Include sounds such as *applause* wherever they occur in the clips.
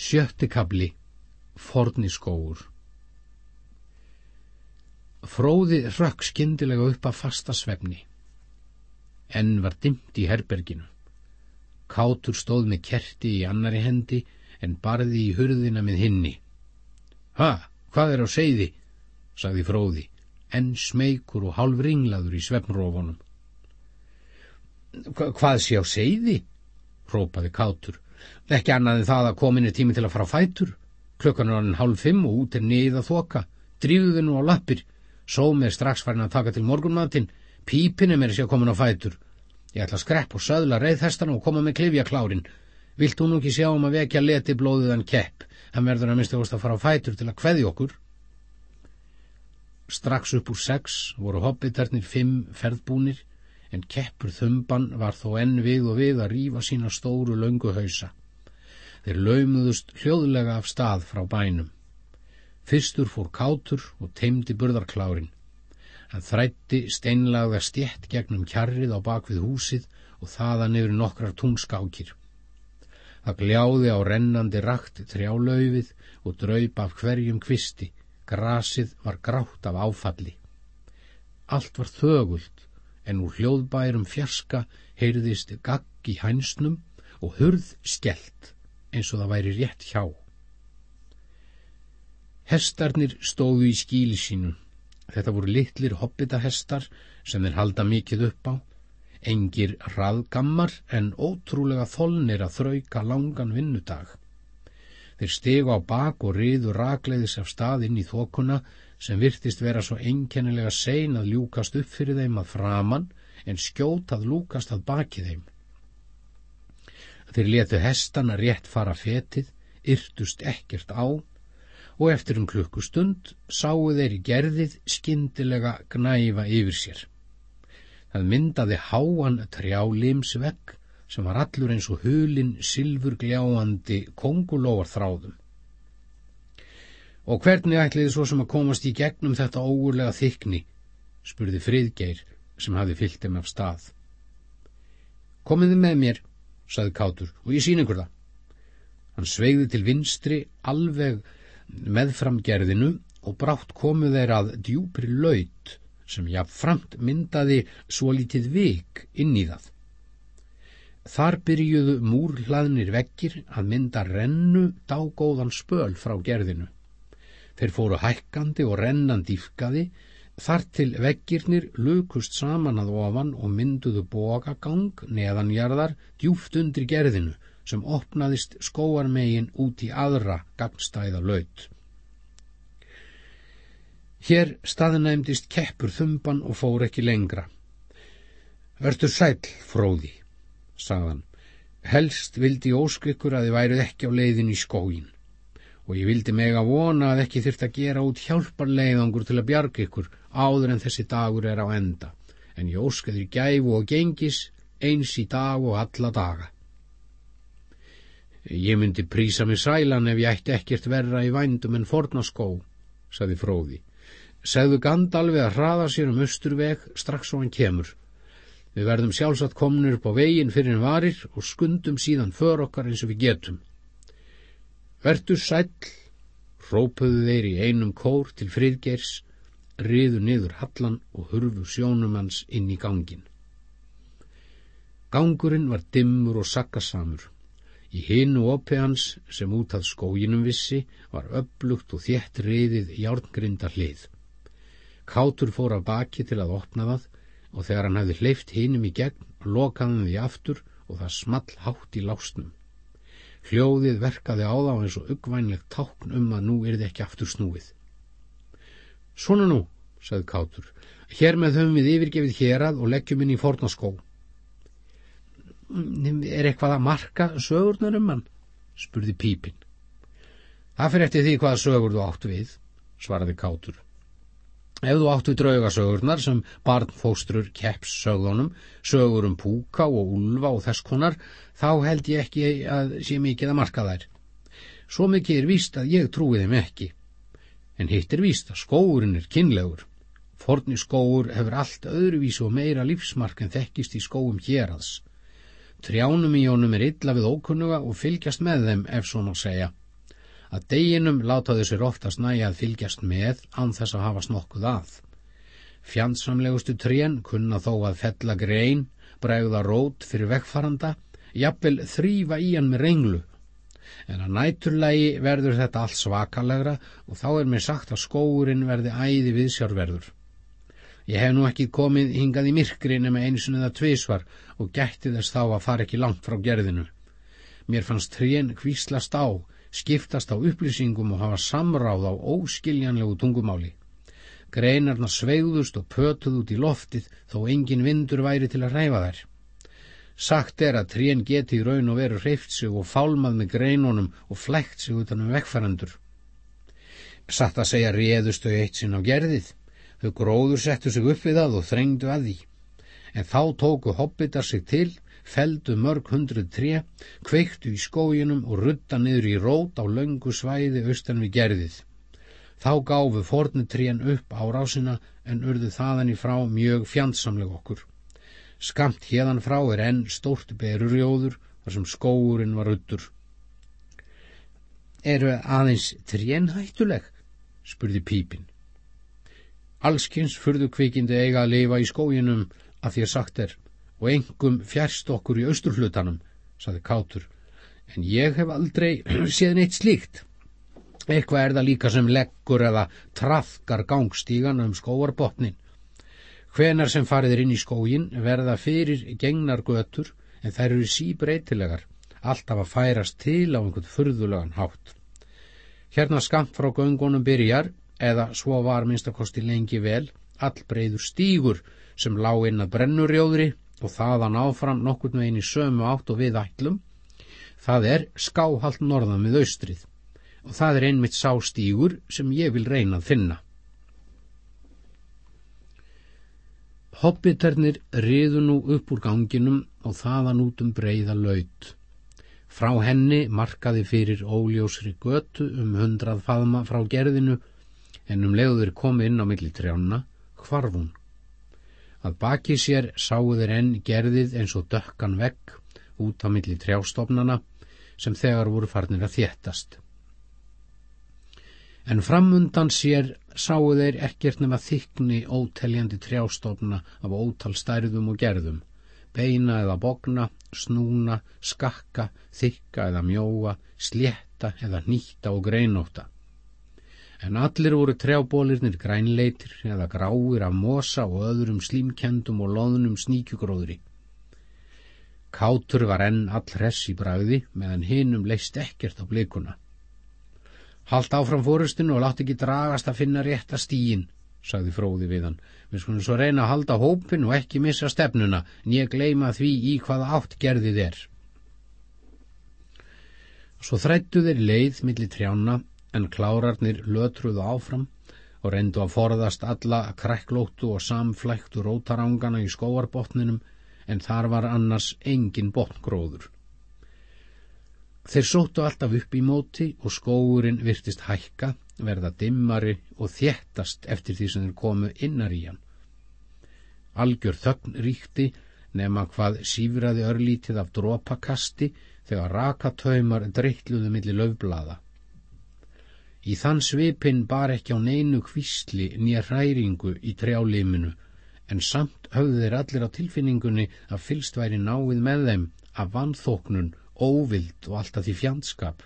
Sjötti kabli Forniskóur Fróði rökk skindilega upp af fasta svefni. Enn var dimt í herberginu. Kátur stóð með kerti í annari hendi en barði í hurðina með hinni. Ha, hvað er á seiði? sagði fróði, enn smeykur og hálf ringlaður í svefnrófunum. Hvað sé á seiði? rópaði Kátur Ekki annað en það að komin er tími til að fara fætur. Klukkan er hann hálf fimm og út er niða þoka. Drífuðu nú á lappir. Sóm er strax farin að taka til morgunmatinn. Pípin er sér komin á fætur. Ég ætla að skrepp og söðla reyðhestana og koma með klifja klárin. Vilt hún ekki sjá um að vekja leti blóðuðan kepp? Hann verður að mista óst að fara á fætur til að kveði okkur. Strax upp úr sex voru hobbitarnir fimm ferðbúnir en keppur þumban var þó enn við og við að rýfa sína stóru lönguhausa. Þeir laumuðust hljóðlega af stað frá bænum. Fyrstur fór kátur og teimdi burðarklárin. Hann þrætti steinlagða stjett gegnum kjarrið á bakvið húsið og þaðan yfir nokkrar tungskákir. Það gljáði á rennandi rakt trjálaufið og draup af hverjum kvisti. Grasið var grátt af áfalli. Allt var þögult en úr hljóðbærum fjarska heyrðist gagg í hænsnum og hurð skellt eins og það væri rétt hjá. Hestarnir stóðu í skíli sínu. Þetta voru litlir hobbitahestar sem þeir halda mikið upp á, engir raðgammar en ótrúlega þolnir að þrauka langan vinnudag. Þeir stegu á bak og riðu rakleiðis af staðinn í þokuna sem virtist vera svo einkennilega sein að ljúkast upp fyrir þeim að framann en skjótað lúkast að baki þeim. Þeir letu hestana rétt fara fetið, yrtust ekkert á og eftir um klukkustund sáu þeir í gerðið skindilega gnæfa yfir sér. Það myndaði háan trjálimsvegg sem var allur eins og hulin silfurgljáandi kongulóar þráðum. Og hvernig ætliði svo sem að komast í gegnum þetta ógurlega þykni, spurði Friðgeir sem hafi fyllt þeim af stað. Komiði með mér, saði Kátur, og ég sín ykkur það. Hann sveigði til vinstri alveg meðfram gerðinu og brátt komu þeir að djúpri laut sem jáfnframt myndaði svo lítið vik inn í það. Þar byrjuðu múrhlaðnir vekkir að mynda rennu dágóðan spöl frá gerðinu. Þeir fóru hækkandi og rennan dýfkaði Þar til veggirnir lukust saman að ofan og mynduðu bogagang neðanjarðar djúft undir gerðinu sem opnaðist skóarmegin út í aðra gagnstæða laut. Hér staðnæmdist keppur þumban og fór ekki lengra. Verður sæl, fróði, sagðan. Helst vildi óskrikur að þið værið ekki á leiðin í skógin og ég vildi meg að vona að ekki þurft að gera út hjálparleiðangur til að bjarga ykkur áður en þessi dagur er á enda, en ég óskaði gæfu og gengis eins í dag og alla daga. Ég myndi prísa mig sælan ef ég ætti ekkert verra í vændum en fornaskó, saði fróði. Segðu Gandalfi að hraða sér um östurveg strax og hann kemur. Við verðum sjálfsagt komnir upp á veginn fyrir en varir og skundum síðan för okkar eins og við getum. Vertu sæll, rópuðu þeir í einum kór til friðgeirs, riðu niður hallan og hurfu sjónum hans inn í gangin. Gangurinn var dimmur og sakkasamur. Í hinu opi hans, sem út að skóginum vissi, var upplugt og þétt riðið járngrinda hlið. Kátur fór af baki til að opna það og þegar hann hefði hleyft hinum í gegn, lokaði hann því aftur og það small hátt í lásnum. Hljóðið verkaði á þá eins og uggvænlegt tákn um að nú er þið ekki aftur snúið. Svona nú, sagði Kátur, hér með höfum við yfirgefið hérað og leggjum inn í fornaskó. Er eitthvað að marka sögurnar um hann? spurði Pípin. Það fyrir eftir því hvaða sögur þú átt við, svaraði Kátur. Ef þú áttu draugasögurnar sem barnfóstrur keps sögðunum, sögur um púka og ulva og þess konar, þá held ég ekki að sé mikið að marka þær. Svo mikið er víst að ég trúi þeim ekki. En hitt er víst að skóurinn er kynlegur. Forni skóur hefur allt öðruvísu og meira lífsmark en þekkist í skóum hérads. Trjánum í jónum er illa við ókunnuga og fylgjast með þeim ef svo má segja. Að deginum látaðu sér oftast næja að fylgjast með án þess að hafa snokkuð að. Fjandsamlegustu trén kunna þó að fella grein, bregða rót fyrir vekkfaranda, jafnvel þrýfa í hann með renglu. En að næturlægi verður þetta allt svakalegra og þá er mér sagt að skóurinn verði æði viðsjárverður. Ég hef nú ekki komið hingað í myrkri nema eins og neða tvísvar og gætti þess þá að fara ekki langt frá gerðinu. Mér fannst trén kvíslast á, skiptast á upplýsingum og hafa samráð á óskiljanlegu tungumáli. Greinarna sveigðust og pötuð út í loftið þó engin vindur væri til að ræfa þær. Sagt er að trén geti í raun og veru hreift sig og fálmað með greinunum og flægt sig utan um vekkfærandur. Satt að segja réðustu eitt sinn á gerðið. Þau gróður settu sig upp við það og þrengdu að því. En þá tóku hobbitar sig til, feldu mörg hundruð tré, kveiktu í skóginum og rutta niður í rót á löngu svæði austan við gerðið. Þá gáfu fornutrén upp árásina en urðu þaðan í frá mjög fjandsamleg okkur. Skamt hérðan frá er enn stórt berurjóður þar sem skóurinn var ruttur. Eru aðeins trén hættuleg? spurði pípinn. Allskins fyrðu kvikindi eiga að lifa í skóginum að því að sagt er og engum fjärst okkur í austurhlutanum, saði Kátur, en ég hef aldrei *clears throat* séð neitt slíkt. Eitthvað er það líka sem leggur eða trafkar gangstígan um skóarbotnin. Hvenar sem fariðir inn í skógin verða fyrir gengnar götur en þær eru síbreytilegar, alltaf að færast til á einhvern furðulegan hátt. Hérna skamt frá göngunum byrjar eða svo var minnstakosti lengi vel allbreyður stígur sem lág inn að brennurjóðri og þaðan áfram nokkur með einn í sömu átt og við ætlum. Það er skáhalt norðan með austrið og það er einmitt sá stígur sem ég vil reyna að finna. Hobbiternir riðu nú upp úr ganginum og þaðan út um breyða laut. Frá henni markaði fyrir óljósri götu um hundrað faðma frá gerðinu en um leiður komið inn á milli trjána, hvarfún. Að baki sér sáu þeir enn gerðið eins og dökkan vegg út á milli trjástofnana sem þegar voru farnir að þéttast. En framundan sér sáu þeir ekkert nema þykni óteljandi trjástofna af ótal stærðum og gerðum, beina eða bogna, snúna, skakka, þykka eða mjóa, slétta eða nýtta og greinóta en allir voru trjábólirnir grænleitir eða gráir af mosa og öðrum slímkendum og loðnum sníkjugróðri. Kátur var enn all hress í bræði meðan hinnum leist ekkert á blikuna. Halt áfram fórustinu og látt ekki dragast að finna rétta stíin, sagði fróði við hann. Við skulum svo reyna að halda hópin og ekki missa stefnuna, en ég gleima því í hvaða átt gerðið er. Svo þrættu þeir leið millir trjána en klárarnir lötruðu áfram og reyndu að forðast alla krekklóttu og samflæktu rótarangana í skóarbotninum en þar var annars engin botngróður. Þeir sóttu alltaf upp í móti og skóurinn virtist hækka, verða dimmari og þéttast eftir því sem þeir komu innar í hann. Algjör þögn ríkti nema hvað sífraði örlítið af drópakasti þegar rakatöymar drittluðu millir löfblada. Í þann svipin bar ekki á neinu kvísli nýja hræringu í trjáliminu, en samt höfðu þeir allir á tilfinningunni að fylst væri náið með þeim af vanþóknun, óvild og alltaf því fjandskap.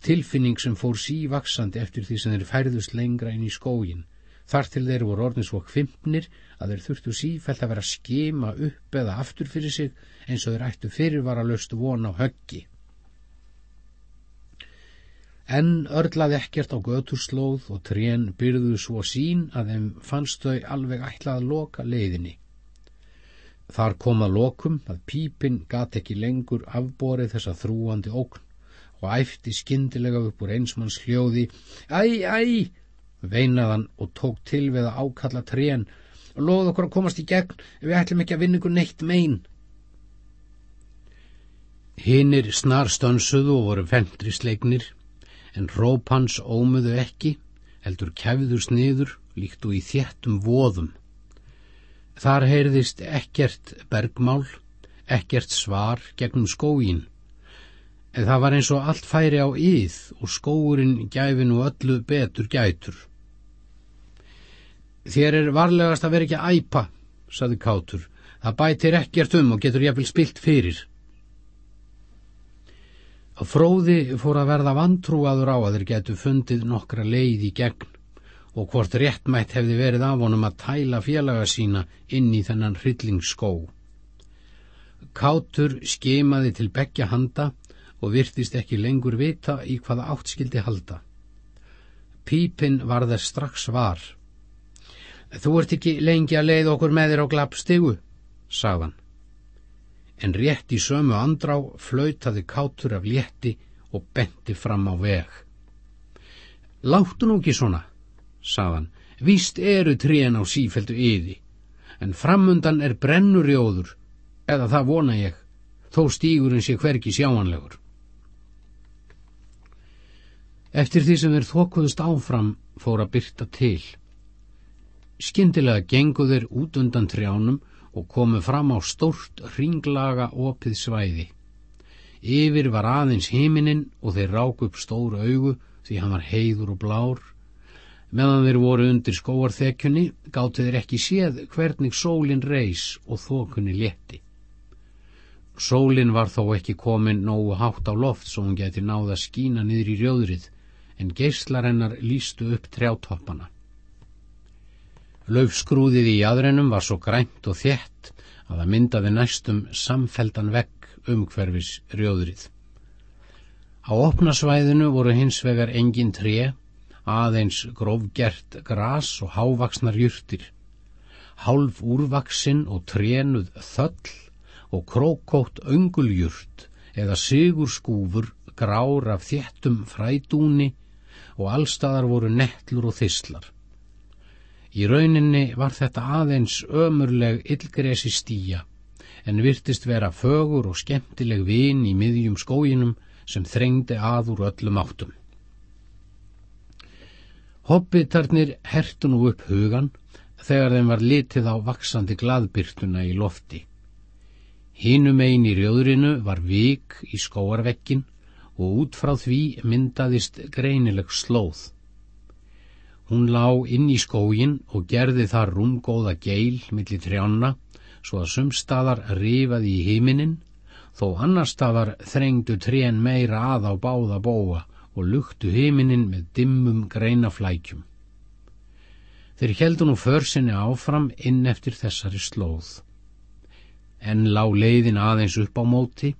Tilfinning sem fór sívaksandi eftir því sem þeir færðust lengra inn í skógin, þar til þeir voru orðin svo kvimpnir að þeir þurftu sífælt að vera skema upp eða aftur fyrir sig eins og þeir ættu fyrirvara löstu von á höggi. Enn örlaði ekkert á göturslóð og trén byrðu svo sín að þeim fannst þau alveg ætlað að loka leiðinni. Þar kom að lokum að pípinn gat ekki lengur afborið þessa þrúandi ókn og æfti skindilega upp úr einsmanns hljóði Æ, æ, veinaðan og tók til við að ákalla trén og loð okkur að komast í gegn við ætlum ekki að vinna ykkur neitt megin. Hinnir snar stönsuðu og voru fendri sleiknir en róp hans ómuðu ekki, heldur kæfður sniður líkt og í þéttum voðum. Þar heyrðist ekkert bergmál, ekkert svar gegnum skógin, En það var eins og allt færi á íð og skóurinn gæfi nú öllu betur gætur. Þér er varlegast að vera ekki að æpa, saði Kátur. Það bætir ekkert um og getur jáfnvel spilt fyrir. Fróði fór að verða vantrúaður á að þeir getu fundið nokkra leið í gegn og hvort réttmætt hefði verið af honum að tæla félaga sína inn í þennan hryllingsskó. Kátur skemaði til begja handa og virtist ekki lengur vita í hvaða áttskildi halda. Pípinn var þess strax var. Þú ert ekki lengi að leið okkur með þér á glappstegu, sagðan. En rétt í sömu andrá flautaði kátur af létti og benti fram á veg. Láttu nú ekki svona, sagðan, víst eru trén á sífeldu yði, en framundan er brennurjóður, eða það vona ég, þó stígurinn sé hverki sjáanlegur. Eftir því sem þeir þókuðust áfram fór að byrta til. Skyndilega gengu þeir út undan trjánum og komu fram á stórt ringlaga opið svæði. Yfir var aðeins heiminin og þeir rák upp stóru augu því hann var heiður og blár. Meðan þeir voru undir skóarþekjunni gáttu þeir ekki séð hvernig sólin reys og þokunni létti. Sólin var þó ekki komin nógu hátt á loft svo hún geti náða skína niður í rjóðrið en geyslarennar lístu upp trjátoppana. Laufskrúðið í jæðrennum var svo grænt og þétt að það myndaði næstum samfeldan vegg umhverfis rjóðrið. Á opnasvæðinu voru hins vegar engin tré, aðeins grófgert gras og hávaksnar júrtir. Hálf úrvaksin og trénuð þöll og krókótt önguljúrt eða sigurskúfur grár af þéttum frædúni og allstaðar voru nettlur og þyslar. Í rauninni var þetta aðeins ömurleg illgresi stíja en virtist vera fögur og skemmtileg vin í miðjum skóginum sem þrengdi að úr öllum áttum. Hobbitarnir hertu nú upp hugan þegar þeim var litið á vaksandi gladbyrtuna í lofti. Hínum einn í rjóðrinu var vik í skóarvekkin og út frá því myndaðist greinileg slóð. Hún lá inn í skógin og gerði þar rúmgóða geil millir trjána svo að sumstaðar rifaði í himinin þó annar staðar þrengdu trén meira að á báða bóa og luktu himinin með dimmum greinaflækjum. Þeir heldu nú försinni áfram inn eftir þessari slóð. En lá leiðin aðeins upp á móti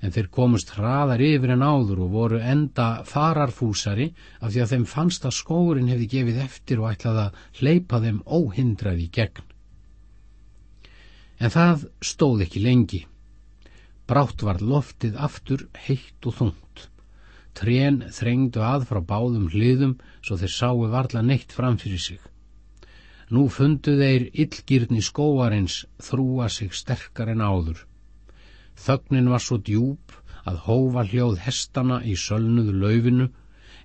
en þeir komust hraðar yfir en áður og voru enda fararfúsari af því að þeim fannst að skórin hefði gefið eftir og ætlaði að hleypa þeim óhindraði í gegn. En það stóð ekki lengi. Brátt var loftið aftur heitt og þungt. Trén þrengdu að frá báðum hliðum svo þeir sáu varla neitt framfyrir sig. Nú fundu þeir illgirni skóarins þrúa sig sterkar en áður. Þögnin var svo djúb að hófa hljóð hestana í sölnuðu laufinu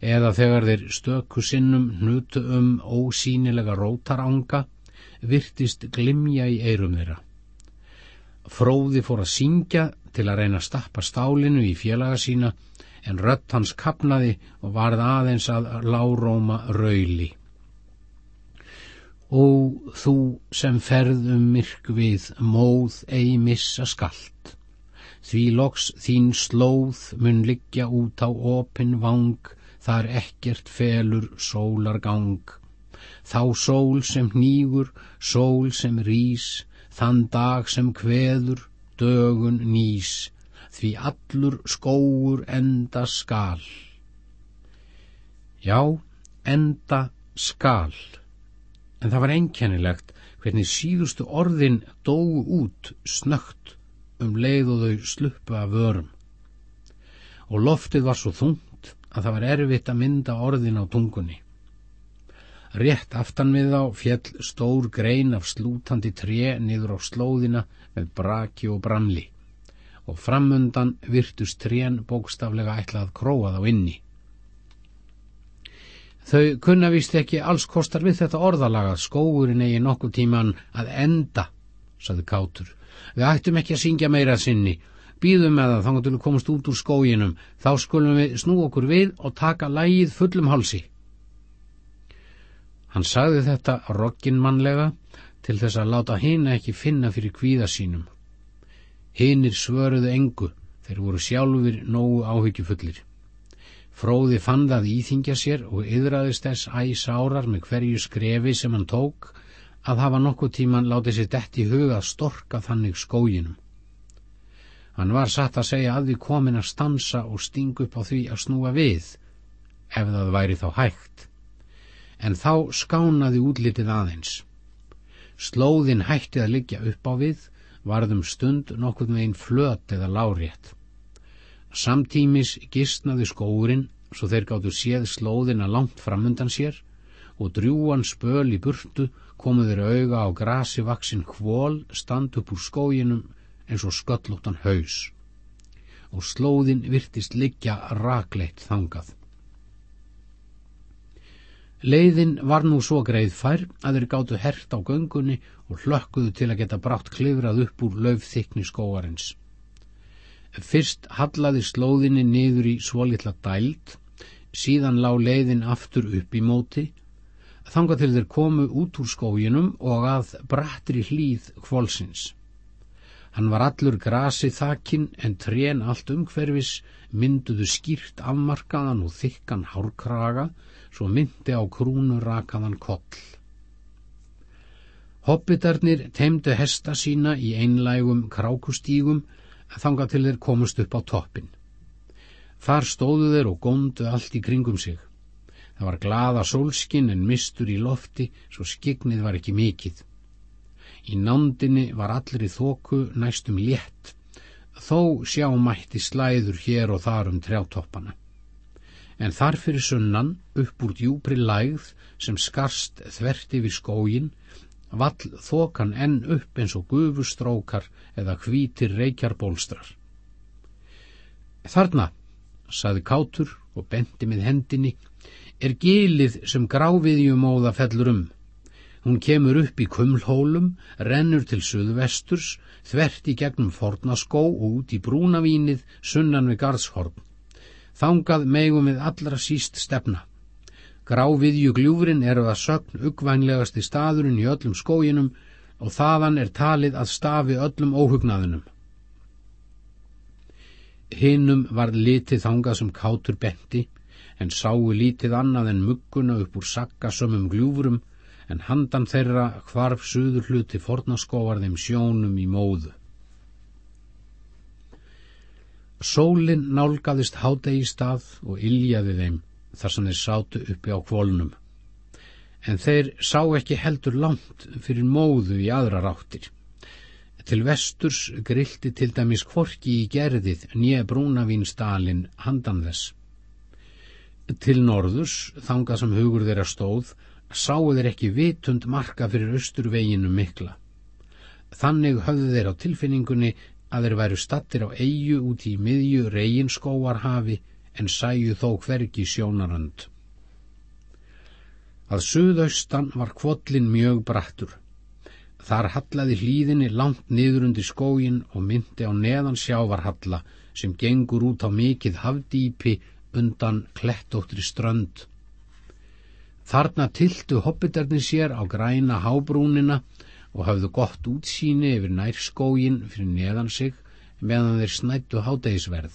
eða þegar þeir stöku sinnum hnutu um ósínilega rótaranga virtist glimja í eirum þeirra. Fróði fór að syngja til að reyna að stappa stálinu í félaga sína en rött hans kapnaði og varð aðeins að láróma rauli. Ó, þú sem ferðum myrk við móð ei missa skalt því loks þín slóð mun liggja út á opin vang, þar ekkert felur sólargang. Þá sól sem nýgur, sól sem rís, þann dag sem kveður, dögun nýs, því allur skóur enda skal. Já, enda skal. En það var einkennilegt hvernig síðustu orðin dóu út snögt um leið og þau sluppu af vörum. Og loftið var svo þungt að það var erfitt að mynda orðin á tungunni. Rétt aftan við þá fjell stór grein af slútandi tré niður á slóðina með braki og bramli og framundan virtust trén bókstaflega ætlað að króa þá inni. Þau kunna vist ekki alls kostar við þetta orðalaga skóurinn eigi nokkuð tíman að enda, saði Kátur, Við ættum ekki að syngja meira sinni. Býðum með það þannig til við komast út úr skóginum, þá skulum við snú okkur við og taka lægið fullum hálsi. Hann sagði þetta rogginmannlega til þess að láta hina ekki finna fyrir kvíða sínum. Hinnir svöruðu engu, þeir voru sjálfur nógu áhyggjufullir. Fróði fann það íþingja sér og yðraðist þess æs árar með hverju skrefi sem hann tók að hafa nokkuð tíman látið sér dett í huga að storka þannig skóginum. Hann var satt að segja að því komin að stansa og stingu upp á því að snúa við, ef það væri þá hægt. En þá skánaði útlitið aðeins. Slóðin hætti að liggja upp á við, varðum stund nokkuð með einn flöt eða lárétt. Samtímis gistnaði skóurinn svo þeir gáttu séð slóðina langt framundan sér og drjúan spöl í burtu komuður auga á grasi vaksin hvól stand upp úr skóginum eins og sköllóttan haus og slóðin virtist liggja rakleitt þangað. Leiðin var nú svo greið fær að þeir gáttu hert á göngunni og hlökkuðu til að geta brátt klifrað upp úr löfþykni skóarins. Fyrst hallaði slóðinni niður í svolítla dælt, síðan lá leiðin aftur upp í móti, þangað til þeir komu út úr skóginum og að brattri hlýð kvólsins. Hann var allur grasi þakin en trén allt umhverfis mynduðu skýrt afmarkaðan og þykkan hárkraga svo myndi á krúnu rakaðan koll. Hobbitarnir teimdu hesta sína í einlægum krákustígum þanga til þeir komust upp á toppin. Þar stóðu þeir og góndu allt í kringum sig. Það var glada sólskinn en mistur í lofti svo skignið var ekki mikill. Í nándinni var allir í þóku næstum létt, þó sjá mætti slæður hér og þar um trjátoppana. En þar fyrir sunnan, upp úr djúbri lægð sem skarst þvert yfir skógin, vall þokan enn upp eins og gufustrókar eða hvítir reykjarbólstrar. Þarna, saði Kátur og bendi með hendinni, er gilið sem gráfiðjumóða fellur um. Hún kemur upp í kumlhólum, rennur til suðvesturs, þvert í gegnum fornaskó og út í brúnavínið sunnan við Garðshorn. Þangað megum við allra síst stefna. Gráviðju gljúfrin eru að sögn uggvænlegasti staðurinn í öllum skóginum og þaðan er talið að stafi öllum óhugnaðinum. Hinnum var litið þangað sem kátur benti, en sáu lítið annað en mugguna upp úr sakgasömmum gljúfrum en handan þeirra hvarf suður hluti fornaskóvar þeim sjónum í móðu. Sólinn nálgæðist hádegi stað og iljaði þeim þar sem þeir sátu uppi á kvólnum. En þeir sá ekki heldur langt fyrir móðu í aðra ráttir. Til vesturs grilti til dæmis kvorki í gerðið nýja brúnavínstálin handan þess. Til norðurs, þangað sem hugur þeirra stóð, sáu þeir ekki vitund marka fyrir austurveginu mikla. Þannig höfðu þeir á tilfinningunni að þeir væru stattir á eigu út í miðju reginskóarhafi en sæju þó hvergi sjónarönd. Að suðaustan var kvollin mjög brattur. Þar hallaði hlýðinni langt niður undir skógin og myndi á neðan sjávarhalla sem gengur út á mikið hafdýpi undan klettóttri strönd. Þarna tiltu hobbitarnir sér á græna hábrúnina og hafðu gott útsýni yfir nærskógin fyrir neðan sig meðan þeir snættu hádegisverð.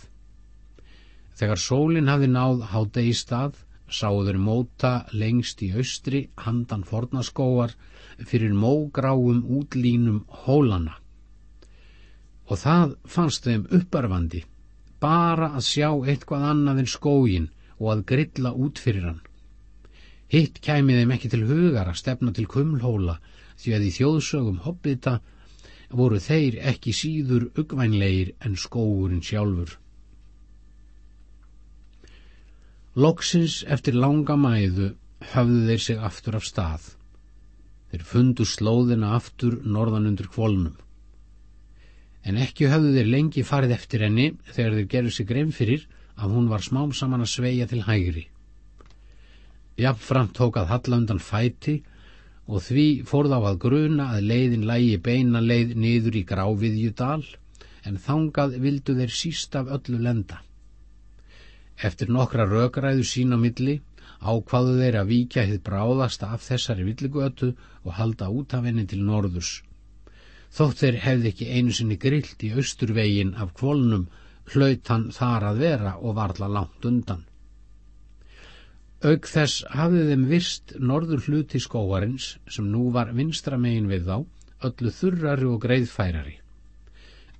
Þegar sólinn hafði náð hádegistað sáu þeir móta lengst í austri handan fornaskóar fyrir mógráum útlínum hólana. Og það fannst þeim upparfandi, bara að sjá eitthvað annað en skógin og að grilla út fyrir hann. Hitt kæmi þeim ekki til hugar að stefna til kumlhóla því að í þjóðsögum hobbita voru þeir ekki síður uggvænleir en skóurinn sjálfur. Loksins eftir langa mæðu höfðu þeir sig aftur af stað. Þeir fundu slóðina aftur norðan undir kvólnum. En ekki höfðu þeir lengi farið eftir henni þegar þeir gerðu sig grein fyrir að hún var smám saman að sveia til hægri. Jafnframt tók að halla undan fæti og því fór þá að gruna að leiðin lægi beina leið niður í Gráviðjudal en þangað vildu þeir síst af öllu lenda. Eftir nokkra rökræðu sín á milli ákvaðu þeir að víkja hitt bráðast af þessari villigötu og halda út af henni til norðurs. Þótt þeir hefði ekki einu sinni grillt í austurvegin af kvolnum, hlaut hann þar að vera og varla langt undan. Aug þess hafði þeim vist norður hluti skóarins, sem nú var vinstra megin við þá, öllu þurrari og greiðfærari.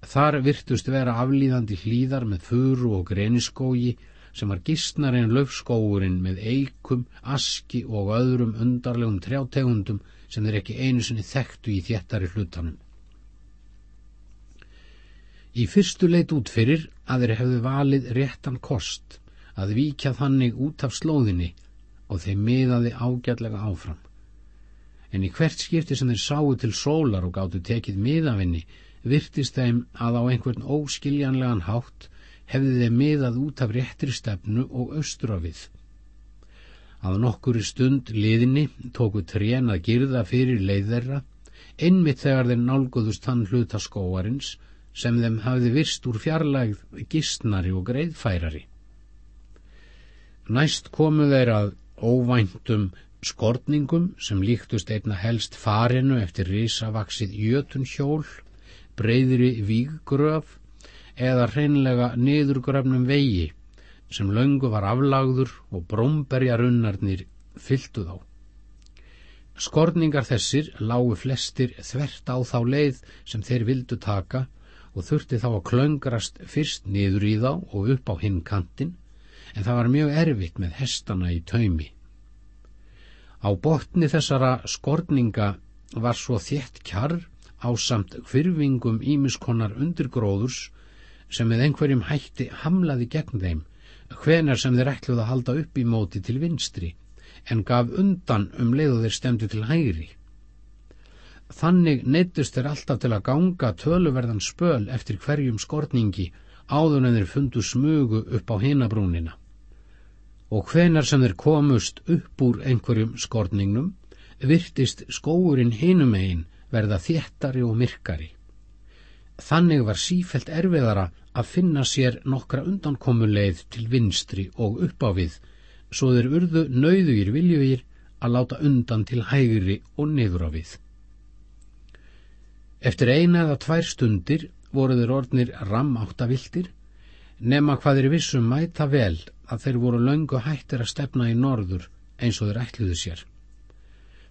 Þar virtust vera aflýðandi hlýðar með furu og greniskógi, sem var gistnar en löfskóurinn með eikum, aski og öðrum undarlegum trjátegundum sem þeir ekki einu sinni þekktu í þéttari hlutanum. Í fyrstu leit út fyrir að þeir hefðu valið réttan kost, að víkja þannig út af slóðinni og þeir miðaði ágætlega áfram. En í hvert skipti sem þeir sáu til sólar og gáttu tekið miðafinni, virtist þeim að á einhvern óskiljanlegan hátt hefði þeim miðað út af réttri stefnu og við. Að nokkuri stund liðinni tóku trén að girða fyrir leið þeirra, einmitt þegar þeir nálguðust hann hluta skóarins sem þeim hafði virst úr fjarlægð gistnari og greiðfærari. Næst komu þeir að óvæntum skortningum sem líktust einna helst farinu eftir risavaksið jötunhjól, breyðri víggröf eða hreinlega niðurgröfnum vegi sem löngu var aflagður og brómberjarunnarnir fylltu þá. Skorningar þessir lágu flestir þvert á þá leið sem þeir vildu taka og þurfti þá að klöngrast fyrst niður í þá og upp á hinn kantin en það var mjög erfitt með hestana í taumi. Á botni þessara skorninga var svo þétt kjarr á samt hvyrfingum ímiskonar undirgróðurs sem með einhverjum hætti hamlaði gegn þeim hvenar sem þeir ætluð að halda upp í móti til vinstri en gaf undan um leiðu þeir stemdu til hægri. Þannig neittust þeir alltaf til að ganga töluverðan spöl eftir hverjum skorningi áður en þeir fundu smugu upp á hinabrúnina. Og hvenar sem þeir komust upp úr einhverjum skorningnum virtist skóurinn hinum einn verða þéttari og myrkari. Þannig var sífelt erfiðara að finna sér nokkra undankomuleið til vinstri og upp á við, svo þeir urðu nauðugir viljugir að láta undan til hægri og niður á við. Eftir eina eða tvær stundir voru þeir orðnir ramáttaviltir, nema hvað þeir vissum mæta vel að þeir voru löngu hættir að stefna í norður eins og þeir ætluðu sér.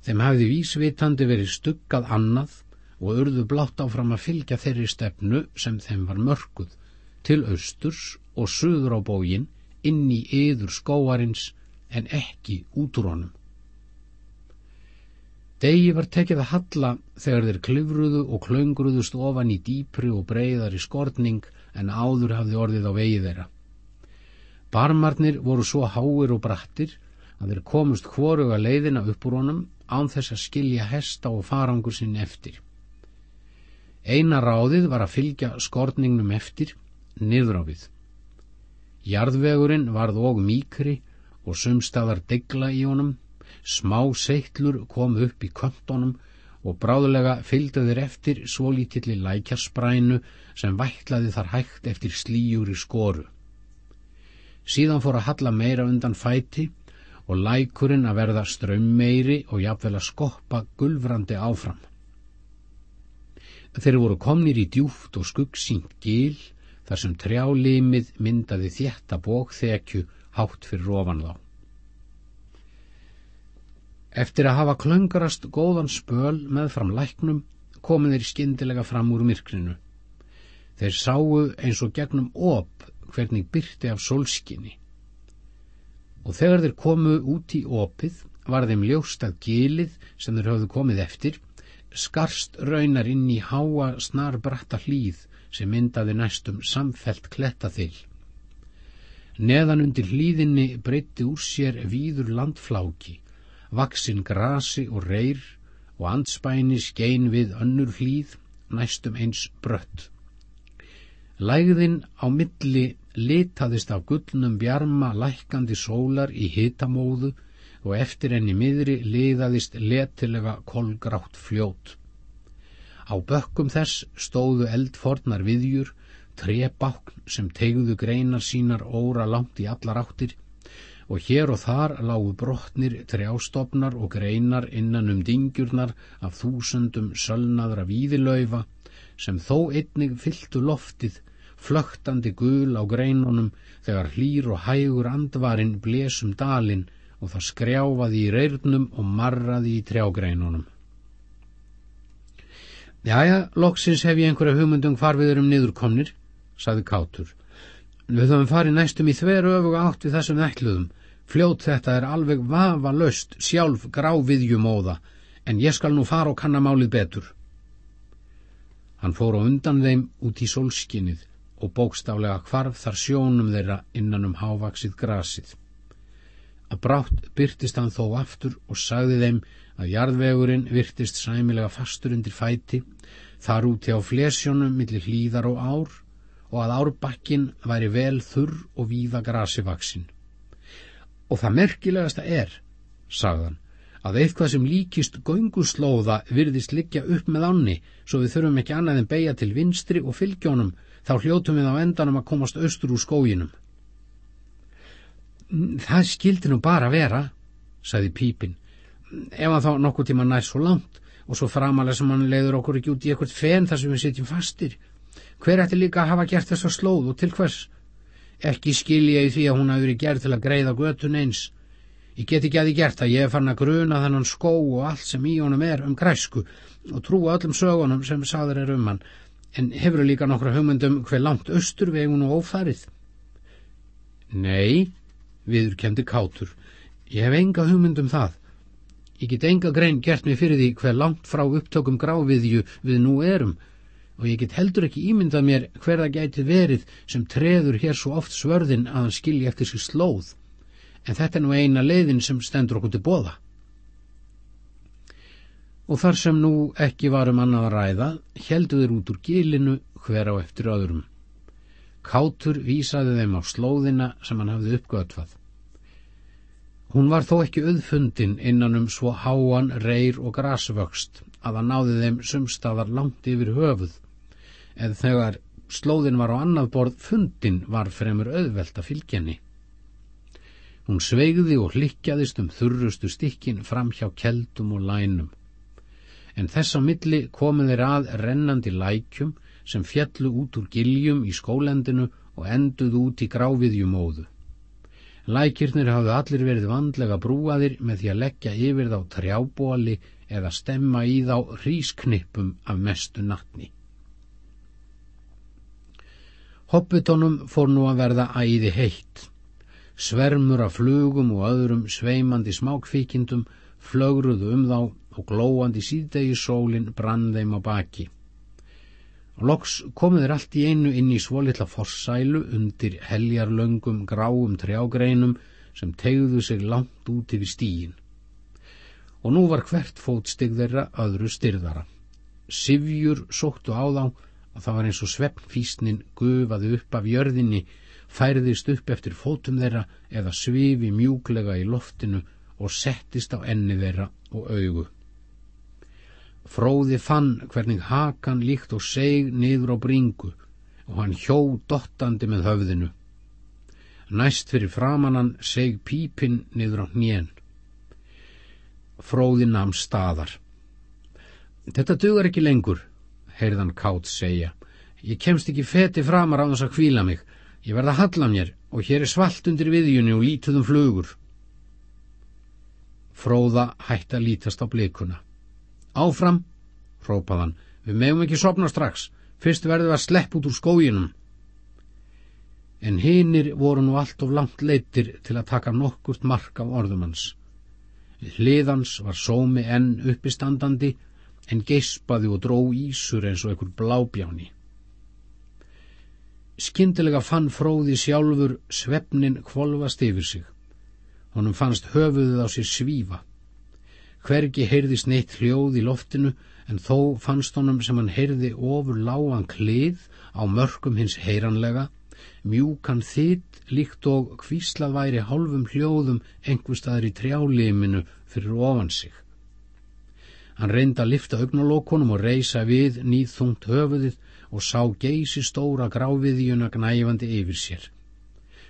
Þeim hafði vísvitandi verið stuggað annað og urðu blátt áfram að fylgja þeirri stefnu sem þeim var mörguð til austurs og söður á bógin inn í yður skóarins en ekki út úr honum. Degi var tekið að halla þegar þeir klifruðu og klöngruðust ofan í dýpri og breyðari skortning en áður hafði orðið á vegi þeirra. Barmarnir voru svo háir og brattir að þeir komust hvoruga leiðina upp úr honum án þess að skilja hesta og farangur sinn eftir. Eina ráðið var að fylgja skorningnum eftir, niður á við. Jarðvegurinn varð og mýkri og sumstaðar degla í honum, smá seitlur kom upp í kvöntunum og bráðulega fylgdu þeir eftir svo lítilli lækjarsprænu sem vætlaði þar hægt eftir slíjur í skoru. Síðan fór að halla meira undan fæti og lækurinn að verða strömmeiri og jafnvel að skoppa gulvrandi áfram. Þeir voru komnir í djúft og skuggsínt gil þar sem trjálimið myndaði þjætta bókþekju hátt fyrir ofan þá. Eftir að hafa klöngarast góðan spöl með fram læknum komið þeir skindilega fram úr myrkrinu. Þeir sáu eins og gegnum op hvernig byrti af solskinni. Og þegar þeir komu út í opið var þeim ljóst að gilið sem þeir hafðu komið eftir skarst raunar inn í háa snarbratta hlýð sem myndaði næstum samfelt kletta þil. Neðan undir hlýðinni breytti úr sér víður landfláki, vaksinn grasi og reyr og anspæni skein við önnur hlýð næstum eins brött. Lægðin á milli litaðist af gullnum bjarma lækandi sólar í hitamóðu og eftir enni miðri liðaðist letilega kolgrátt fljót. Á bökkum þess stóðu eldfornar viðjur trebákn sem tegðu greinar sínar óra langt í allar áttir og hér og þar lágu brotnir trjástofnar og greinar innan um dingjurnar af þúsundum sölnaðra víðilaufa sem þó einnig fylltu loftið flögtandi gul á greinunum þegar hlýr og hægur andvarinn blésum dalinn og það skrjáfaði í reyrnum og marraði í trjágreinunum. Jæja, loksins hef ég einhverja hugmyndum hvar við erum niðurkomnir, saði Kátur. Við höfum farið næstum í þveru öfuga átt við þessum ætluðum. Fljót þetta er alveg vafa löst, sjálf gráviðjumóða, en ég skal nú fara og kanna málið betur. Hann fór á undan þeim út í sólskinnið og bókstaflega hvarf þar sjónum þeirra innan um hávaksið grasið. Að brátt byrtist hann þó aftur og sagði þeim að jarðvegurinn virtist sæmilega fastur undir fæti, þar úti á flesjónum millir hlýðar og ár og að árbakkin væri vel þurr og víða grasivaksin. Og það merkilegasta er, sagðan, að eitthvað sem líkist gönguslóða virðist liggja upp með ánni svo við þurfum ekki annað en beigja til vinstri og fylgjónum þá hljótum við á endanum að komast austur úr skóginum. Það skildi nú bara vera, sagði Pípin, ef hann þá nokkuð tíma nær svo langt og svo framalega sem hann leiður okkur ekki út í eitthvað fenn þar sem við sitjum fastir. Hver ætti líka að hafa gert þessa slóð og til hvers? Ekki skilja í því að hún hafi verið gerð til að greiða götun eins Ég get ekki að því gert að ég er fann að gruna þennan skó og allt sem í honum er um græsku og trúa öllum sögunum sem saður er um hann, en hefur líka nokkra hugmyndum hver langt austur vegun og ófarið? Nei, viður kemdi kátur, ég hef enga hugmyndum það. Ég get enga grein gert mig fyrir því hver langt frá upptökum gráviðju við nú erum og ég get heldur ekki ímyndað mér hver það gæti verið sem treður hér svo oft svörðin að hann skilji eftir sig slóð en þetta er nú eina leiðin sem stendur okkur til bóða. Og þar sem nú ekki varum annað að ræða, helduður út úr gilinu hver á eftir öðrum. Kátur vísaði þeim á slóðina sem hann hafði uppgötvað. Hún var þó ekki auðfundin innan um svo háan, reyr og grasvöxt að hann náði þeim sumstaðar langt yfir höfuð, eða þegar slóðin var á annað borð fundin var fremur auðvelt að fylgjenni. Hún sveigði og hlikkjaðist um þurrustu stikkin fram hjá keldum og lænum. En þess á milli komið þeir að rennandi lækjum sem fjallu út úr giljum í skólendinu og enduð út í gráfiðjumóðu. Lækirnir hafðu allir verið vandlega brúaðir með því að leggja yfir þá trjábóli eða stemma í þá hrísknippum af mestu nattni. Hoppitónum fór nú að verða æði heitt Svermur af flugum og öðrum sveimandi smákvíkindum flögruðu um þá og glóandi síðdegi sólinn brann þeim á baki. Loks komuður allt í einu inn í svolitla forsælu undir heljarlöngum gráum trjágreinum sem tegðu sig langt út yfir stígin. Og nú var hvert fótstig þeirra öðru styrðara. Sivjur sóttu á þá að það var eins og sveppfísnin gufaði upp af jörðinni færðist upp eftir fótum þeirra eða svifi mjúklega í loftinu og settist á enni þeirra og augu. Fróði fann hvernig hakan líkt og seg niður á bringu og hann hjó dottandi með höfðinu. Næst fyrir framannan seg pípinn niður á hnén. Fróði namn staðar. Þetta dugar ekki lengur, heyrðan kátt segja. Ég kemst ekki feti framar á þess að kvíla mig Ég verða að halla mér og hér er svalt undir viðjunni og lítuðum flugur. Fróða hætti að lítast á blikuna. Áfram, rópaðan, við meðum ekki sopna strax, fyrst verðum við að slepp út úr skóginum. En hinnir voru nú allt of langt leitir til að taka nokkurt mark af orðum hans. Hliðans var sómi enn uppistandandi en geispaði og dró ísur eins og einhver blábjáni. Skyndilega fann fróði sjálfur svefnin kvolvast yfir sig. Honum fannst höfuðið á sér svífa. Hvergi heyrðist neitt hljóð í loftinu en þó fannst honum sem hann heyrði ofur lágan klið á mörgum hins heyranlega, mjúkan þitt líkt og kvíslað væri hálfum hljóðum engvistæðir í trjáliminu fyrir ofan sig. Hann reynda að lifta augnalókonum og reysa við nýð þungt höfuðið og sá geysi stóra gráviðjuna gnæfandi yfir sér.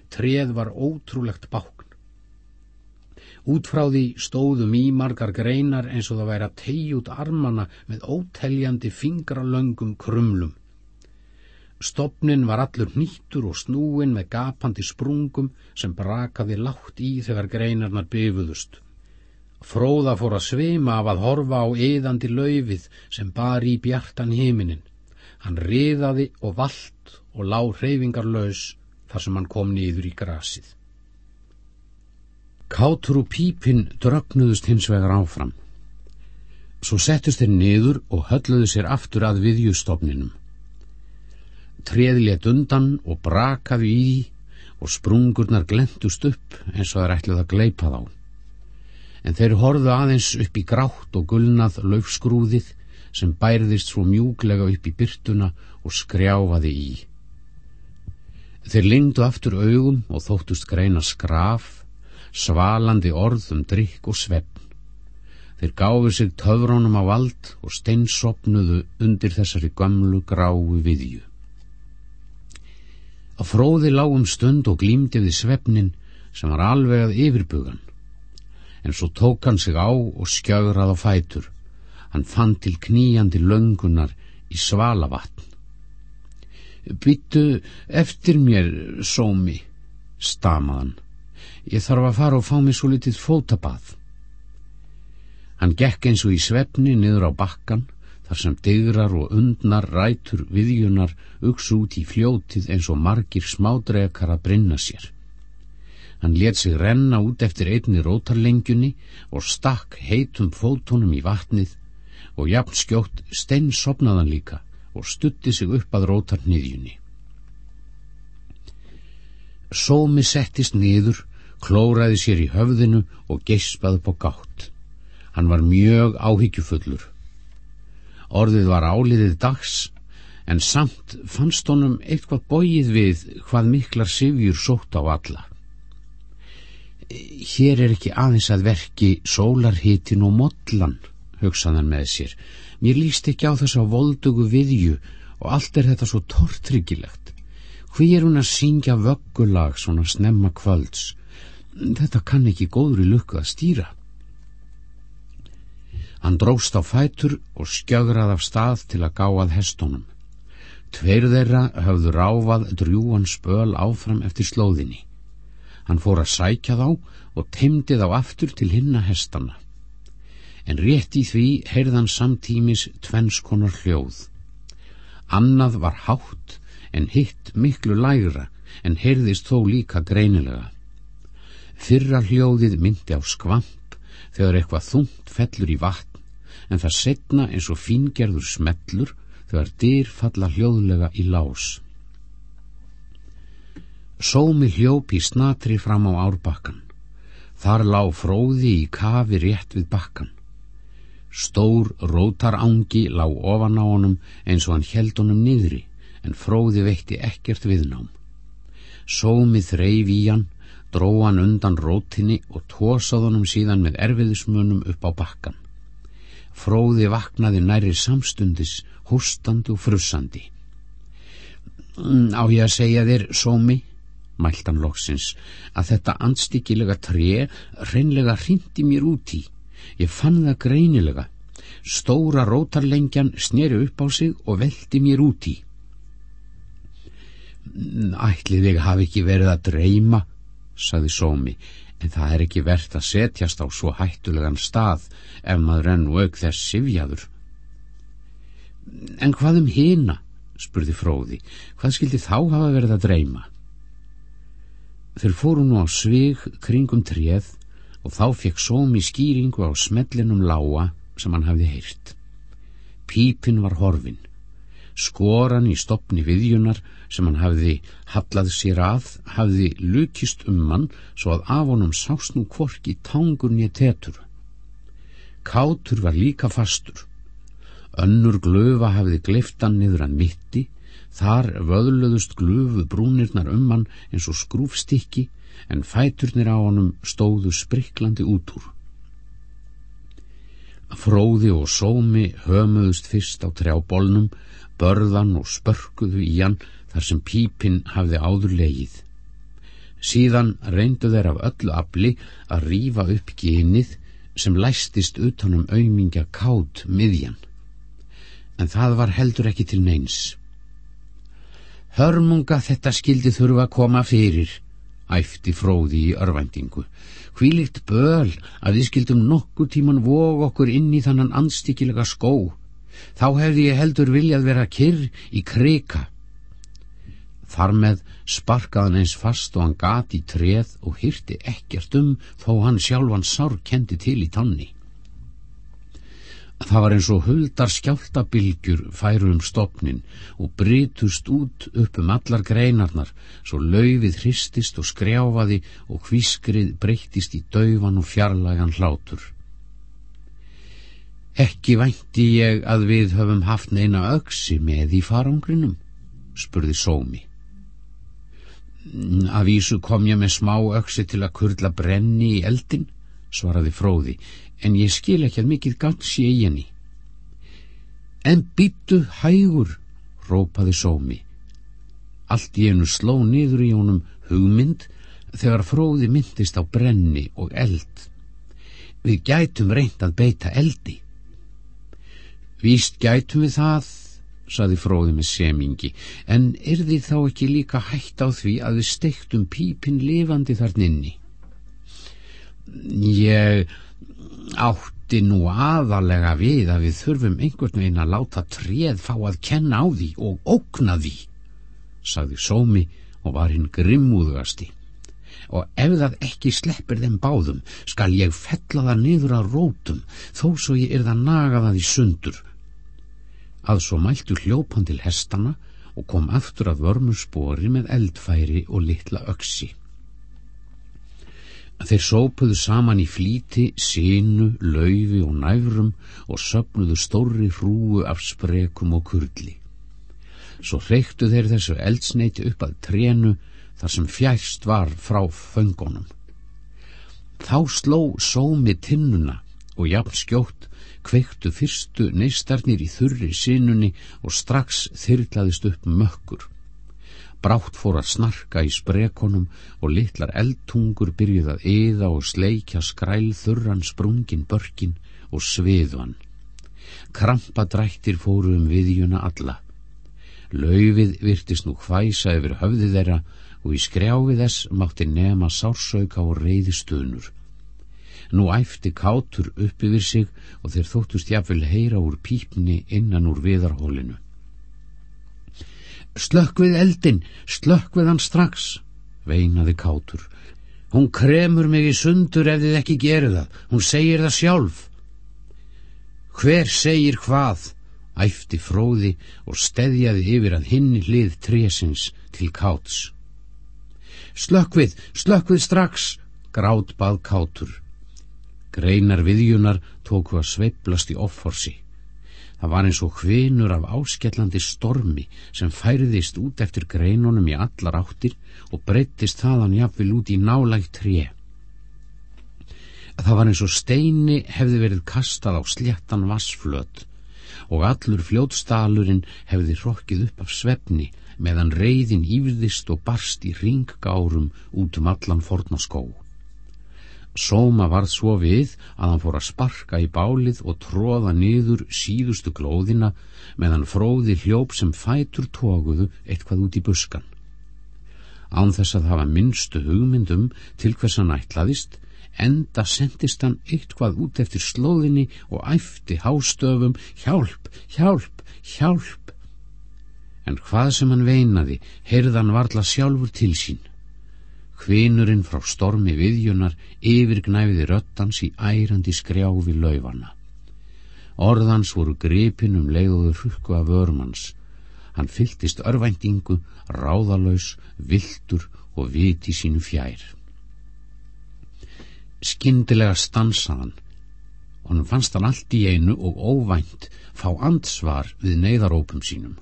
Treð var ótrúlegt bákn. Út frá því stóðu mýmargar greinar eins og það væri að tegja út armana með óteljandi fingralöngum krumlum. Stopnin var allur nýttur og snúin með gapandi sprungum sem brakaði látt í þegar greinarnar byfuðust. Fróða fór að svima af að horfa á eðandi laufið sem bar í bjartan heiminin. Hann riðaði og vald og lá hreyfingarlaus þar sem hann kom nýður í grasið. Kátur og pípinn drögnuðust hins vegar áfram. Svo settust þeir niður og hölluðu sér aftur að viðjustofninum. Treðlétt undan og brakaðu í því og sprungurnar glendust upp eins og þær ætluð að gleipa þá. En þeir horðu aðeins upp í grátt og gulnað laufskrúðið sem bærðist svo mjúglega upp í byrtuna og skrjáfaði í. Þeir lingdu aftur augum og þóttust greina skraf, svalandi orð um drikk og svefn. Þeir gáfi sig töfrónum á vald og steinsopnuðu undir þessari gamlu gráu viðju. Að fróði lágum stund og glýmdi við svefnin sem var alveg að yfirbugan. En svo tók hann sig á og skjögrað á fætur. Hann fann til kníjandi löngunar í svalavatn. Byttu eftir mér, sómi, stamaðan. Ég þarf að fara og fá mig svo litið fótabað. Hann gekk eins og í svefni niður á bakkan, þar sem digrar og undnar rætur viðjunar uks út í fljótið eins og margir smádrekar að brinna sér. Hann let sig renna út eftir einni rótarlengjunni og stakk heitum fótónum í vatnið og jafn skjótt steinsopnaðan líka og stutti sig upp að rótarniðjunni. Sómi settist niður, klóraði sér í höfðinu og geispaði på gátt. Hann var mjög áhyggjufullur. Orðið var áliðið dags, en samt fannst honum eitthvað bóið við hvað miklar sifjur sótt á alla. Hér er ekki aðeins að verki sólarhitin og modlan, hugsaðan með sér. Mér líst ekki á þess að voldugu viðju og allt er þetta svo tortryggilegt. Hví er hún að syngja vöggulag svona snemma kvölds? Þetta kann ekki góður í lukku að stýra. Hann dróst á fætur og skjögrað af stað til að gá að hestónum. Tveir þeirra höfðu ráfað drjúan spöl áfram eftir slóðinni. Hann fór að sækja þá og teimdi þá aftur til hinna hestana en rétt í því heyrðan samtímis tvennskonar hljóð. Annað var hátt en hitt miklu lægra en heyrðist þó líka greinilega. Fyrra hljóðið myndi á skvamp þegar eitthvað þungt fellur í vatn en það setna eins og fingerður smellur þegar dyr falla hljóðlega í lás. Sómi hljópi snatri fram á árbakkan. Þar lá fróði í kafi rétt við bakkan. Stór rótarangi lá ofan á honum eins og hann held honum niðri, en fróði veitti ekkert viðnám. Sómið þreif í hann, dró hann undan rótinni og tósað honum síðan með erfiðismunum upp á bakkan. Fróði vaknaði næri samstundis, hústandi og frussandi. Á ég að segja þér, Sómi, mæltan loksins, að þetta anstíkilega tré reynlega hrindi mér úti Ég fann það greinilega. Stóra rótarlengjan sneri upp á sig og veldi mér úti. Ætlið þig hafi ekki verið að dreyma, saði Sómi, en það er ekki verðt að setjast á svo hættulegan stað ef maður enn auk þess sifjaður. En hvað um hina, spurði Fróði, hvað skildi þá hafa verið að dreyma? Þeir fóru nú á svig kringum tréð og þá fekk sómi skýringu á smellinum lága sem hann hafði heyrt. Pípin var horfin. Skoran í stopni viðjunar sem hann hafði hallað sér að hafði lukist um hann svo að af honum sást nú kvorki tangur nýja tetur. Kátur var líka fastur. Önnur glöfa hafði gleiftan niður hann mitti, þar vöðluðust glöfu brúnirnar um hann eins og skrúfstikki en fæturnir á honum stóðu spriklandi út úr. Fróði og sómi hömuðust fyrst á trjábólnum, börðan og spörkuðu í hann þar sem pípinn hafði áður leið. Síðan reyndu þeir af öllu afli að rýfa upp genið sem læstist utanum auðmingja kátt miðjan. En það var heldur ekki til neins. Hörmunga þetta skildi þurfa að koma fyrir, æfti fróði í örvæntingu. Hvílikt böl að við skildum nokkur tíman vog okkur inn í þannan anstíkilega skó. Þá hefði ég heldur viljað vera kyrr í kreika. Þar með sparkaðan eins fast og hann gati í treð og hyrti ekkert um þó hann sjálfan sár kendi til í tanni. Það var eins og huldar skjáltabilgjur færu um stopnin og brytust út upp um allar greinarnar svo laufið hristist og skrjáfaði og hvískrið breyttist í dauvan og fjarlagan hlátur. Ekki vænti ég að við höfum haft neina öksi með í farangrinum, spurði Sómi. Af ísu kom ég með smá öksi til að kurla brenni í eldin, svaraði Fróði, en ég skil ekki að mikið gans í eiginni. En býttu hægur, rópaði sómi. Allt í einu sló niður í honum hugmynd þegar fróði myndist á brenni og eld. Við gætum reynd að beita eldi. Víst gætum við það, saði fróði með semingi, en er því þá ekki líka hægt á því að við steiktum pípin lifandi þarninni? Ég átti nú aðalega við að við þurfum einhvern veginn að láta treð fá að kenna á því og ókna því, sagði Sómi og var hinn grimmúðugasti. Og ef það ekki sleppir þeim báðum, skal ég fella það niður að rótum, þó svo ég er það nagað í sundur. Að svo mæltu hljópan til hestana og kom aftur að vörmu spori með eldfæri og litla öksi. Þeir sópuðu saman í flíti, sínu, laufi og næfrum og söpnuðu stórri hrúu af sprekum og kurli. Svo reyktu þeir þessu eldsneiti upp að trénu þar sem fjærst var frá föngunum. Þá sló sómi tinnuna og jafn skjótt kveiktu fyrstu neistarnir í þurri sinunni og strax þyrlaðist upp mökkur. Brátt fór að snarka í sprekonum og litlar eldtungur byrjuð að yða og sleikja skræl þurran sprungin börkin og sviðvan. Krampadrættir fóru um viðjuna alla. Laufið virtist nú hvæsa yfir höfði þeirra og í skrjáfið þess mátti nema sársauka og reyðistunur. Nú æfti kátur upp yfir sig og þeir þóttust jafnvel heyra úr pípni innan úr viðarhólinu. Slökk við eldin, slökk við hann strax, veinaði kátur. Hún kremur mig í sundur ef þið ekki gerir það, hún segir það sjálf. Hver segir hvað, æfti fróði og steðjaði yfir að hinni hlið trésins til káts. Slökk við, slökk við strax, grátt bað kátur. Greinar viðjunar tóku að sveiplast í offorsi. Það var eins og hvinur af áskellandi stormi sem færðist út eftir greinunum í allar áttir og breyttist þaðan jafnvel út í nálægt tré. Það var eins og steini hefði verið kastað á sléttan vassflöt og allur fljótstalurinn hefði hrokkið upp af svefni meðan reyðin yfðist og barst í ringgárum út um allan fornaskó. Sóma varð svo við að hann fór að sparka í bálið og tróða niður síðustu glóðina meðan fróði hljóp sem fætur tóguðu eitthvað út í buskan. Án þess að hafa minnstu hugmyndum til hvers hann ætlaðist, enda sendist hann eitthvað út eftir slóðinni og æfti hástöfum hjálp, hjálp, hjálp. En hvað sem hann veinaði, heyrðan varla sjálfur til sín. Hvinurinn frá stormi viðjunar yfirgnæfiði röttans í ærandi skrjáfi laufana. Orðans voru gripin um leiðuður hrukku af örmans. Hann fylltist örvæntingu, ráðalös, viltur og viti sínu fjær. Skindilega stansaðan hann fannst hann allt í einu og óvænt fá ansvar við neyðarópum sínum.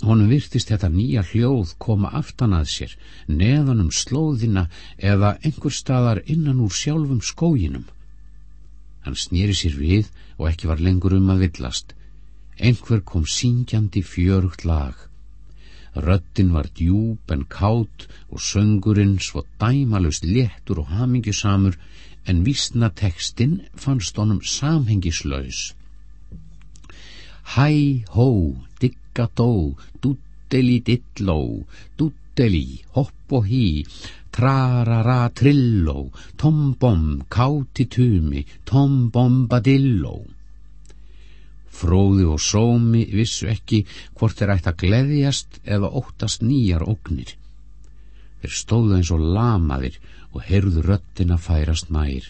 Honum virtist þetta nýja hljóð koma aftan að sér, neðan um slóðina eða einhver staðar innan úr sjálfum skóginum. Hann snýri sér við og ekki var lengur um að villast. Einhver kom syngjandi fjörugt lag. Röttin var djúb en kátt og söngurinn svo dæmalust léttur og hamingjusamur en vísna tekstinn fannst honum samhengislaus. Hæ, hó, digga dó, dútteli dilló, dútteli, hopp og hí, trarara trilló, tombom, káti tumi, tombombadilló. Fróði og sómi vissu ekki hvort þeir ætti að gleðjast eða óttast nýjar ógnir. Þeir stóðu eins og lamaðir og heyrðu röttin að færast nær.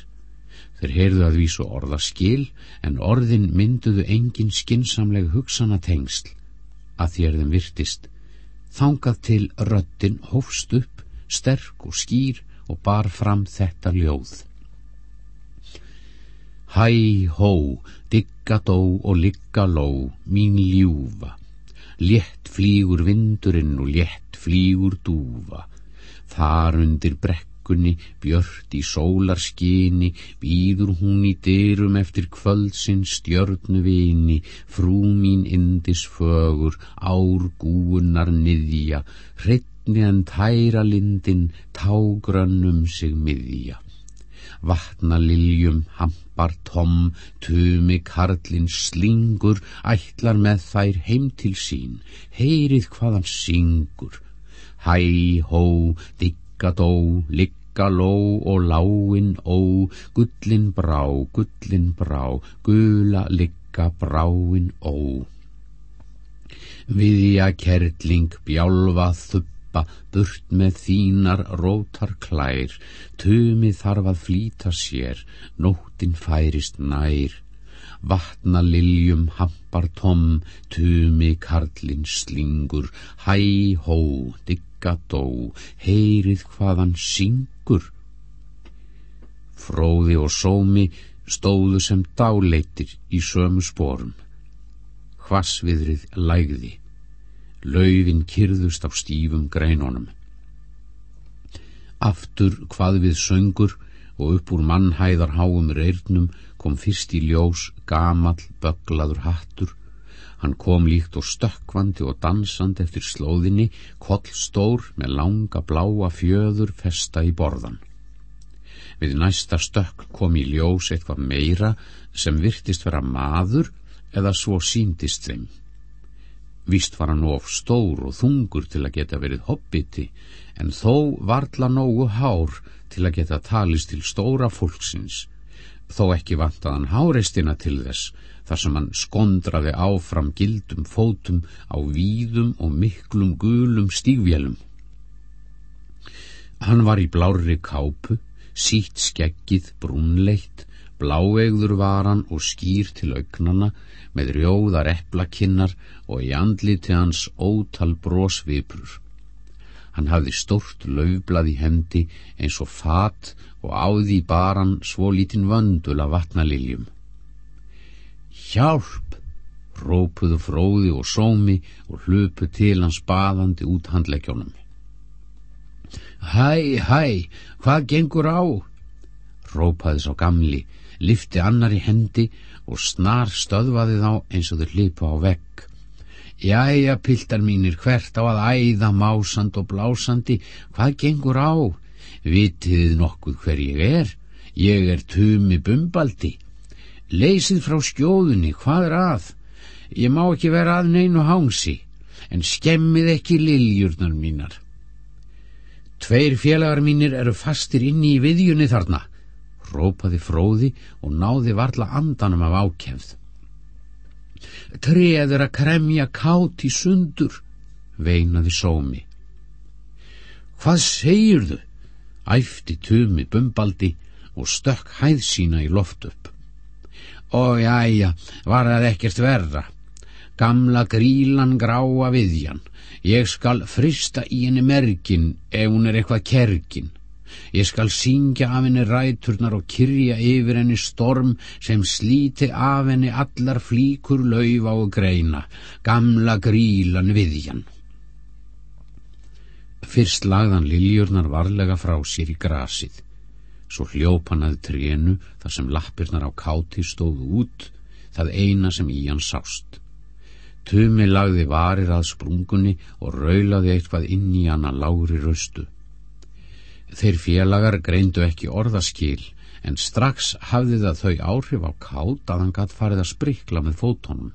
Þeir heyrðu að vísu orðaskil en orðin mynduðu engin skinsamleg hugsanatengsl að þér þeim virtist. Þangað til röttin hófst upp, sterk og skýr og bar fram þetta ljóð. Hæ, hó, digga dó og ligga ló, mín ljúfa. Létt flýgur vindurinn og létt flýgur dúfa. Þar undir brekkunni, björt í sólarskini, býður hún í dyrum eftir kvöldsinn stjörnu vini, frú mín indis fögur, ár gúunar niðja, hreitni en tæra lindin, tágrönnum sig miðja. Vatna liljum, hampar tom, tumi karlinn slingur, ætlar með þær heim til sín, heyrið hvaðan syngur. Hæ, hó, digga dó, ligga ló og láin ó, gullin brá, gullin brá, gula ligga bráin ó. Viðja kerling, bjálfa þuppa, burt með þínar rótar klær, tumi þarf að flýta sér, nóttin færist nær. Vatna liljum hampar tom, tumi karlinn slingur, hæ hó, digga dó, heyrið hvaðan syngur. Fróði og sómi stóðu sem dáleitir í sömu sporum. Hvasviðrið lægði, laufin kyrðust á stífum greinunum. Aftur hvað við söngur og upp úr mannhæðar háum reyrnum kom fyrst í ljós gamall böglaður hattur. Hann kom líkt og stökkvandi og dansandi eftir slóðinni, kollstór með langa bláa fjöður festa í borðan. Við næsta stökk kom í ljós eitthvað meira sem virtist vera maður eða svo síndist þeim. Víst var hann of stór og þungur til að geta verið hobbiti, en þó varla nógu hár til að geta talist til stóra fólksins, þó ekki vantaðan háreistina til þess, þar sem hann skondraði áfram gildum fótum á víðum og miklum gulum stígvélum. Hann var í blárri kápu, sítt skeggið, brúnleitt, bláegður varan og skýr til augnana með rjóðar eplakinnar og í andliti hans ótal brósviprur. Hann hafði stórt laufblað í hendi eins og fat og áði í baran svo lítinn vöndul af vatnaliljum. Hjálp! rópuðu fróði og sómi og hlupu til hans baðandi út handleggjónum. Hæ, hæ, hvað gengur á? rópaði sá gamli, lifti annar í hendi og snar stöðvaði þá eins og þau hlipu á vegg. Jæja, piltar mínir, hvert á að æða másand og blásandi, hvað gengur á? Vitiðið nokkuð hver ég er? Ég er tumi bumbaldi. Leysið frá skjóðunni, hvað er að? Ég má ekki vera að neinu hangsi, en skemmið ekki liljurnar mínar. Tveir félagar mínir eru fastir inni í viðjunni þarna, rópaði fróði og náði varla andanum af ákefð. Treður að kremja kátt í sundur, veinaði sómi. Hvað segirðu? æfti tumi bumbaldi og stökk hæð sína í loft upp. Ó jæja, var það ekkert verra. Gamla grílan gráa viðjan. Ég skal frista í henni merkin ef hún er eitthvað kerkin. Ég skal syngja af henni ræturnar og kyrja yfir henni storm sem slíti af henni allar flíkur laufa og greina. Gamla grílan viðjan. Fyrst lagðan liljurnar varlega frá sér í grasið. Svo hljóp hann að trénu þar sem lappirnar á káti stóðu út, það eina sem í hann sást. Tumi lagði varir að sprungunni og raulaði eitthvað inn í hann að lári raustu. Þeir félagar greindu ekki orðaskil, en strax hafði það þau áhrif á kátt að hann gatt farið að sprikla með fótónum.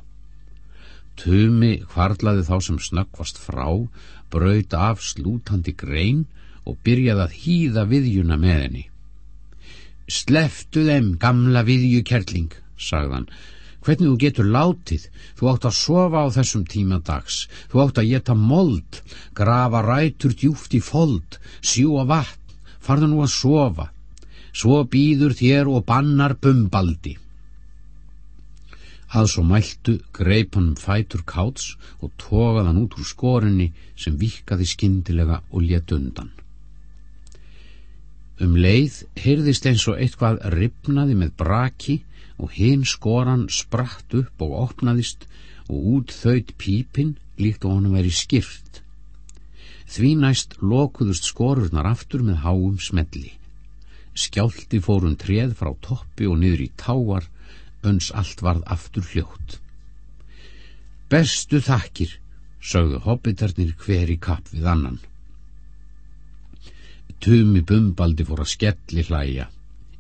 Tumi hvarlaði þá sem snöggvast frá, braut af slútandi grein og byrjaði að hýða viðjuna með henni. Sleftu þeim, gamla viðju kerling, sagðan. Hvernig þú getur látið? Þú átt að sofa á þessum tíma dags. Þú átt að geta mold, grafa rætur djúft í fold, sjúa vatn, farðu nú að sofa. Svo býður þér og bannar bumbaldi. Að svo mæltu greip hann um fætur káts og tógað hann út úr skorinni sem vikaði skindilega og létt undan. Um leið heyrðist eins og eitthvað ripnaði með braki og hinn skoran spratt upp og opnaðist og út þaut pípin líkt og honum veri skýrt. Því næst lokuðust skorurnar aftur með háum smelli. Skjálti fórum treð frá toppi og niður í táar, öns allt varð aftur hljótt. Bestu þakkir, sögðu hobbitarnir hver í kapp við annan. Tumi Bumbaldi fór að skelli hlæja.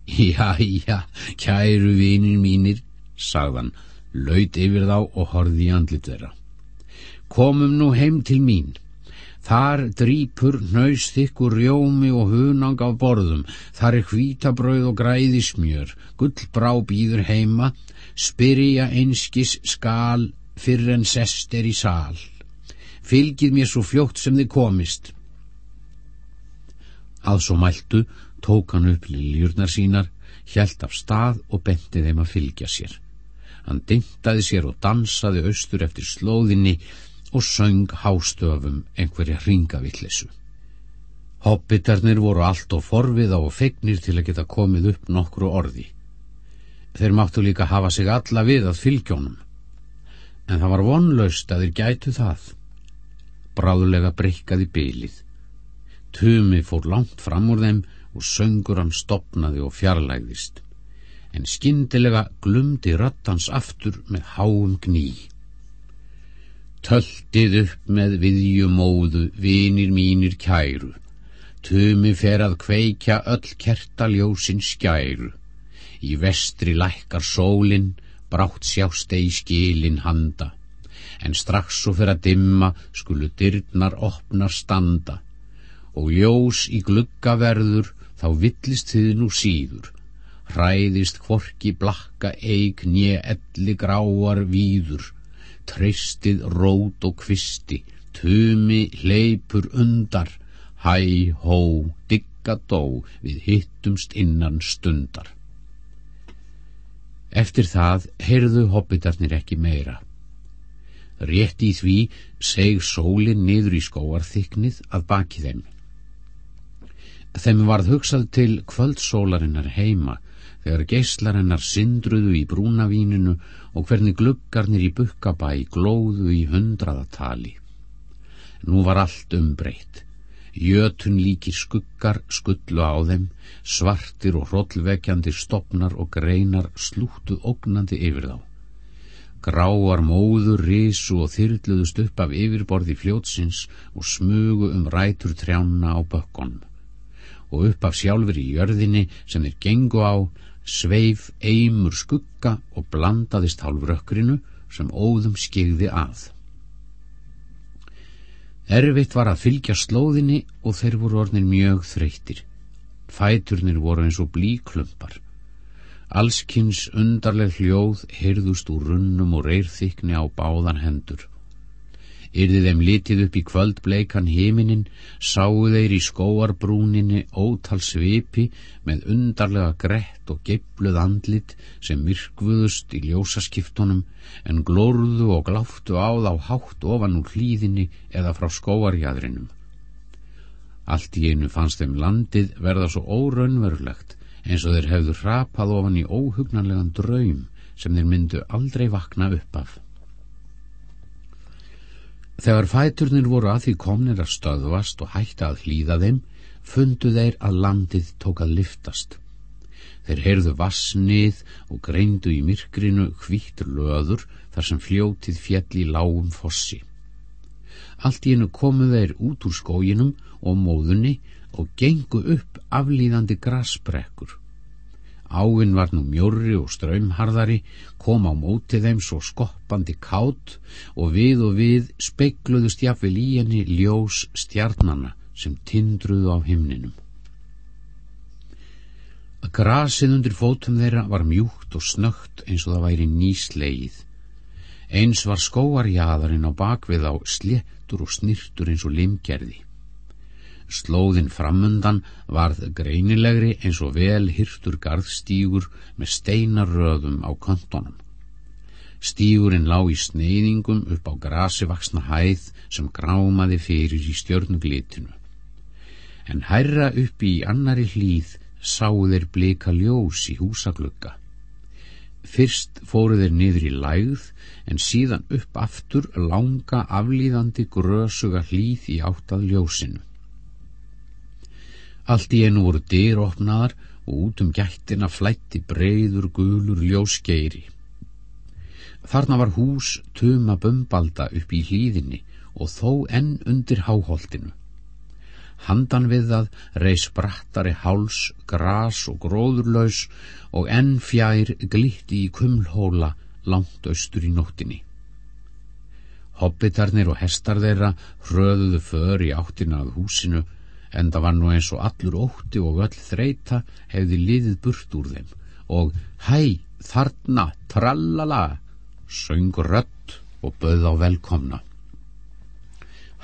Já, já, kæru vinir mínir, sagðan, laut yfir þá og horði í andlit þeirra. Komum nú heim til mín. Þar drýpur nöysþykkur rjómi og hunang af borðum, þar er hvítabrauð og græði smjör, gullbrá býður heima, spyrja einskis skal fyrir en sest er í sál. Fylgið mér svo fljótt sem þið komist. Að svo mæltu tók hann upp liljurnar sínar, hjælt af stað og benti þeim að fylgja sér. Hann dintaði sér og dansaði austur eftir slóðinni og söng hástöfum einhverja hringavillisu. Hobbitarnir voru allt og forvið á og fegnir til að geta komið upp nokkru orði. Þeir máttu líka hafa sig alla við að fylgjónum. En það var vonlaust að þeir gætu það. Bráðulega breykaði bylið. Tumi fór langt fram úr þeim og söngur hann stopnaði og fjarlægðist. En skindilega glumdi rattans aftur með háum gní. Töltið upp með viðjumóðu, vinir mínir kæru. Tumi fer að kveikja öll kertaljósin skæru. Í vestri lækkar sólinn, brátt sjást ei skilin handa. En strax svo fer að dimma skulu dyrnar opnar standa og ljós í gluggaverður þá villist þið nú síður. Hræðist hvorki blakka eig nje elli gráar víður. Treystið rót og kvisti tumi hleypur undar. Hæ hó digga dó við hittumst innan stundar. Eftir það heyrðu hobbitarnir ekki meira. Rétt í því seg sólinn niður í skóarþyknið að baki þeim Þeim varð hugsað til kvöldsólarinnar heima þegar geyslarinnar syndruðu í brúnavíninu og hvernig gluggarnir í bukkabæ glóðu í hundraðatali. Nú var allt umbreytt. Jötun líkir skuggar skullu á þeim, svartir og hrollvekjandi stopnar og greinar slúttu ógnandi yfir þá. Gráar móður risu og þyrluðust upp af yfirborði fljótsins og smugu um rætur trjána á bökkonum og upp af sjálfur í jörðinni sem þeir gengu á sveif eimur skugga og blandaðist hálfrökkrinu sem óðum skigði að. Erfitt var að fylgja slóðinni og þeir voru orðin mjög þreytir. Fæturnir voru eins og blíklumpar. Allskynns undarleg hljóð heyrðust úr runnum og reyrþykni á báðan hendur. Yrði þeim litið upp í kvöldbleikan himinin, sáu þeir í skóarbrúninni ótal svipi með undarlega grett og geibluð andlit sem virkvuðust í ljósaskiptunum en glórðu og gláttu á þá hátt ofan úr hlýðinni eða frá skóarjadrinum. Allt í einu fannst þeim landið verða svo óraunverulegt eins og þeir hefðu rapað ofan í óhugnanlegan draum sem þeir myndu aldrei vakna upp af. Þegar fæturnir voru að því komnir að stöðvast og hætta að hlýða þeim, fundu þeir að landið tók að liftast. Þeir heyrðu vassnið og greindu í myrkrinu hvíttur löður þar sem fljótið fjall í lágum fossi. Allt í hennu komu þeir út úr skóginum og móðunni og gengu upp aflýðandi grasbrekkur. Áinn var nú mjörri og ströymharðari, kom á móti þeim svo skoppandi kátt og við og við speikluðust jafnvel í henni ljós stjarnana sem tindruðu á himninum. Grasið undir fótum þeirra var mjúkt og snögt eins og það væri nýslegið. Eins var skóarjaðarinn á bakvið á sléttur og snirtur eins og limgerði. Slóðin framundan varð greinilegri eins og vel hirtur garðstígur með steinarröðum á kontonum. Stígurinn lá í sneiðingum upp á grasivaksna hæð sem grámaði fyrir í stjörnuglitinu. En hærra upp í annari hlýð sáu þeir blika ljós í húsaglugga. Fyrst fóru þeir niður í lægð en síðan upp aftur langa aflýðandi grösuga hlýð í áttað ljósinu. Allt í enu voru dyr opnaðar og út um gættina flætti breyður gulur ljósgeiri. Þarna var hús tuma bömbalda upp í hlýðinni og þó enn undir háholtinu. Handan við það reys brattari háls, gras og gróðurlaus og enn fjær glitti í kumlhóla langt austur í nóttinni. Hobbitarnir og hestar þeirra hröðuðu för í áttina af húsinu en það var nú eins og allur ótti og öll þreita hefði liðið burt úr þeim og hæ, þarna, trallala, söng rött og böð á velkomna.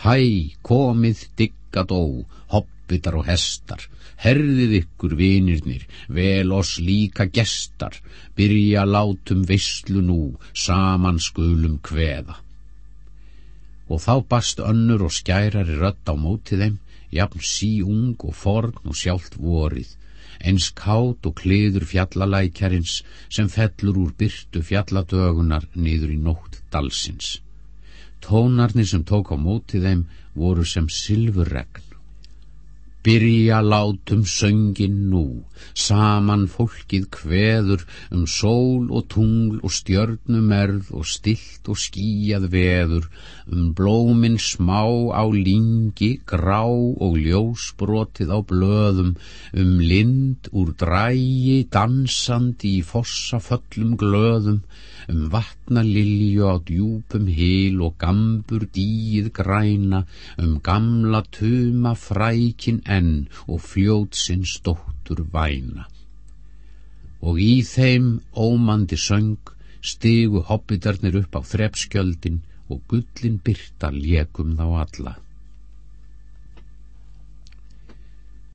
Hæ, komið, digg Gadó, hoppitar og hestar, herðið ykkur vinirnir, vel oss líka gestar, byrja látum veistlu nú, saman skulum kveða. Og þá bast önnur og skærari rött á mótið þeim, jafn sí ung og forn og sjálft vorið, eins kátt og kliður fjallalækjarins sem fellur úr byrtu fjalladögunar niður í nótt dalsins. Tónarnir sem tók á mótið þeim voru sem silfurregn. Byrja látum söngin nú, saman fólkið kveður um sól og tungl og stjörnumerð og stilt og skíjað veður, um blómin smá á lingi, grá og ljósbrotið á blöðum, um lind úr drægi dansandi í fossa föllum glöðum, um vatna lilju á djúpum hil og gambur dýið græna, um gamla tuma frækin enn og fljótsins dóttur væna. Og í þeim ómandi söng stigu hobbitarnir upp á þrepskjöldin og gullin byrta lékum þá alla.